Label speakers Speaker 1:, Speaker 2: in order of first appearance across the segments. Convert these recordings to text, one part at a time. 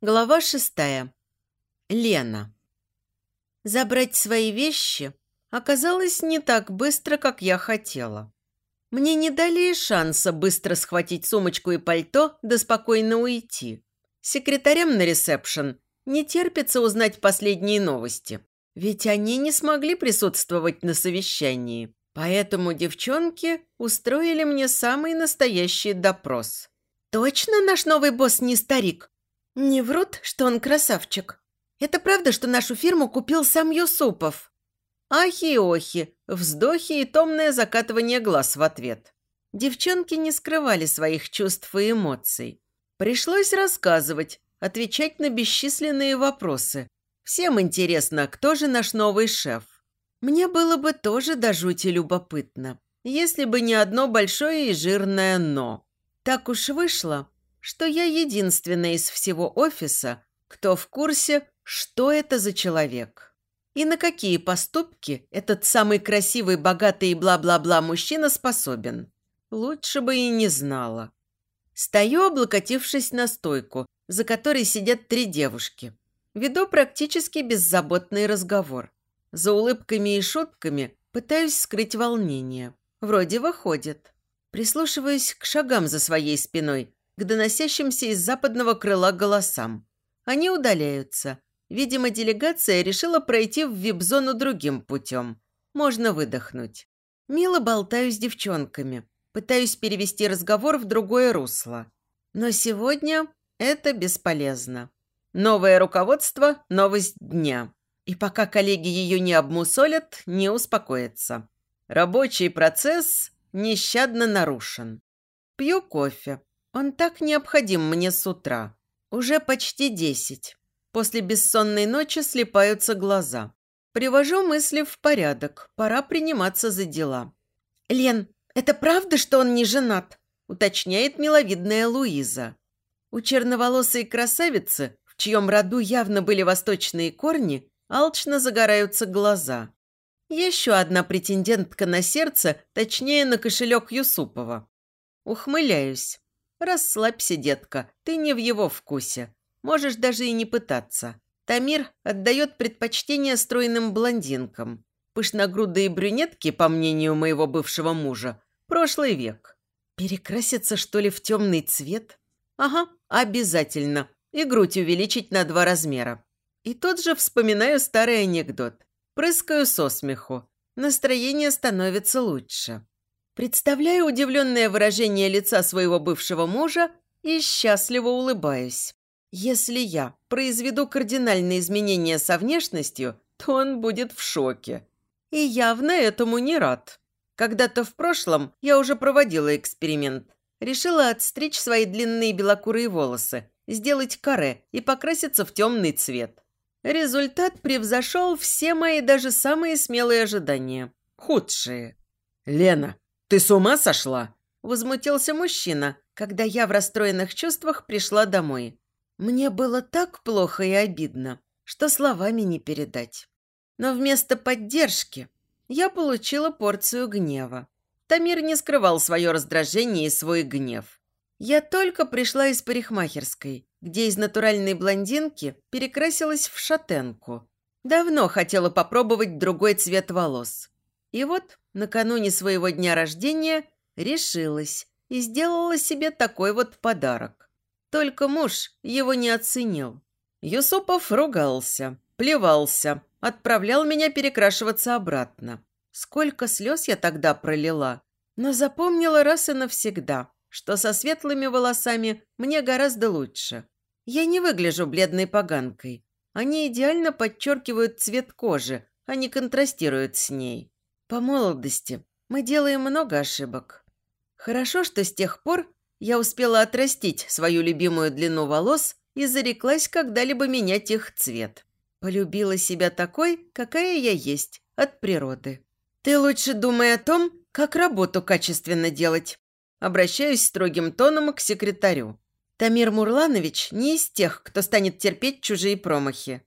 Speaker 1: Глава шестая. Лена. Забрать свои вещи оказалось не так быстро, как я хотела. Мне не дали и шанса быстро схватить сумочку и пальто да спокойно уйти. Секретарям на ресепшн не терпится узнать последние новости, ведь они не смогли присутствовать на совещании. Поэтому девчонки устроили мне самый настоящий допрос. «Точно наш новый босс не старик?» «Не врут, что он красавчик. Это правда, что нашу фирму купил сам Юсупов?» Ахи-охи, вздохи и томное закатывание глаз в ответ. Девчонки не скрывали своих чувств и эмоций. Пришлось рассказывать, отвечать на бесчисленные вопросы. Всем интересно, кто же наш новый шеф. Мне было бы тоже до жути любопытно, если бы не одно большое и жирное «но». Так уж вышло, что я единственная из всего офиса, кто в курсе, что это за человек. И на какие поступки этот самый красивый, богатый и бла-бла-бла мужчина способен. Лучше бы и не знала. Стою, облокотившись на стойку, за которой сидят три девушки. Веду практически беззаботный разговор. За улыбками и шутками пытаюсь скрыть волнение. Вроде выходит. Прислушиваюсь к шагам за своей спиной, к доносящимся из западного крыла голосам. Они удаляются. Видимо, делегация решила пройти в вип-зону другим путем. Можно выдохнуть. Мило болтаю с девчонками. Пытаюсь перевести разговор в другое русло. Но сегодня это бесполезно. Новое руководство – новость дня. И пока коллеги ее не обмусолят, не успокоится. Рабочий процесс нещадно нарушен. Пью кофе. Он так необходим мне с утра. Уже почти десять. После бессонной ночи слепаются глаза. Привожу мысли в порядок. Пора приниматься за дела. «Лен, это правда, что он не женат?» уточняет миловидная Луиза. У черноволосой красавицы, в чьем роду явно были восточные корни, алчно загораются глаза. Еще одна претендентка на сердце, точнее, на кошелек Юсупова. Ухмыляюсь. «Расслабься, детка, ты не в его вкусе. Можешь даже и не пытаться. Тамир отдает предпочтение стройным блондинкам. Пышногрудые брюнетки, по мнению моего бывшего мужа, прошлый век. Перекраситься, что ли, в темный цвет? Ага, обязательно. И грудь увеличить на два размера. И тут же вспоминаю старый анекдот. Прыскаю со смеху. Настроение становится лучше. Представляю удивленное выражение лица своего бывшего мужа и счастливо улыбаюсь. Если я произведу кардинальные изменения со внешностью, то он будет в шоке. И явно этому не рад. Когда-то в прошлом я уже проводила эксперимент. Решила отстричь свои длинные белокурые волосы, сделать каре и покраситься в темный цвет. Результат превзошел все мои даже самые смелые ожидания. Худшие.
Speaker 2: «Лена, «Ты с ума сошла?»
Speaker 1: – возмутился мужчина, когда я в расстроенных чувствах пришла домой. Мне было так плохо и обидно, что словами не передать. Но вместо поддержки я получила порцию гнева. Тамир не скрывал свое раздражение и свой гнев. Я только пришла из парикмахерской, где из натуральной блондинки перекрасилась в шатенку. Давно хотела попробовать другой цвет волос. И вот накануне своего дня рождения решилась и сделала себе такой вот подарок. Только муж его не оценил. Юсупов ругался, плевался, отправлял меня перекрашиваться обратно. Сколько слез я тогда пролила, но запомнила раз и навсегда, что со светлыми волосами мне гораздо лучше. Я не выгляжу бледной поганкой. Они идеально подчеркивают цвет кожи, а не контрастируют с ней. По молодости мы делаем много ошибок. Хорошо, что с тех пор я успела отрастить свою любимую длину волос и зареклась когда-либо менять их цвет. Полюбила себя такой, какая я есть, от природы. Ты лучше думай о том, как работу качественно делать. Обращаюсь строгим тоном к секретарю. Тамир Мурланович не из тех, кто станет терпеть чужие промахи.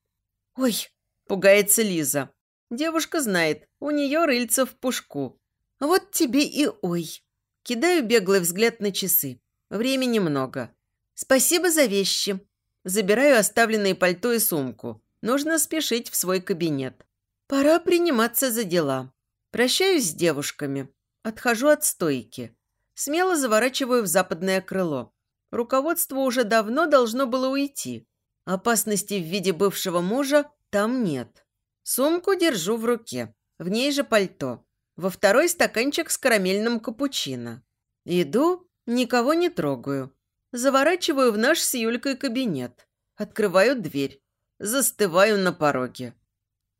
Speaker 1: «Ой!» – пугается Лиза. Девушка знает, у нее рыльца в пушку. Вот тебе и ой. Кидаю беглый взгляд на часы. Времени много. Спасибо за вещи. Забираю оставленные пальто и сумку. Нужно спешить в свой кабинет. Пора приниматься за дела. Прощаюсь с девушками. Отхожу от стойки. Смело заворачиваю в западное крыло. Руководство уже давно должно было уйти. Опасности в виде бывшего мужа там нет. Сумку держу в руке. В ней же пальто. Во второй стаканчик с карамельным капучино. Иду, никого не трогаю. Заворачиваю в наш с Юлькой кабинет. Открываю дверь. Застываю на пороге.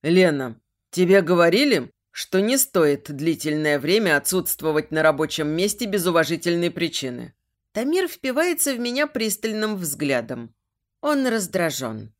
Speaker 2: «Лена, тебе говорили, что не стоит длительное время отсутствовать на рабочем месте без уважительной причины?»
Speaker 1: Тамир впивается в меня пристальным взглядом. Он раздражен.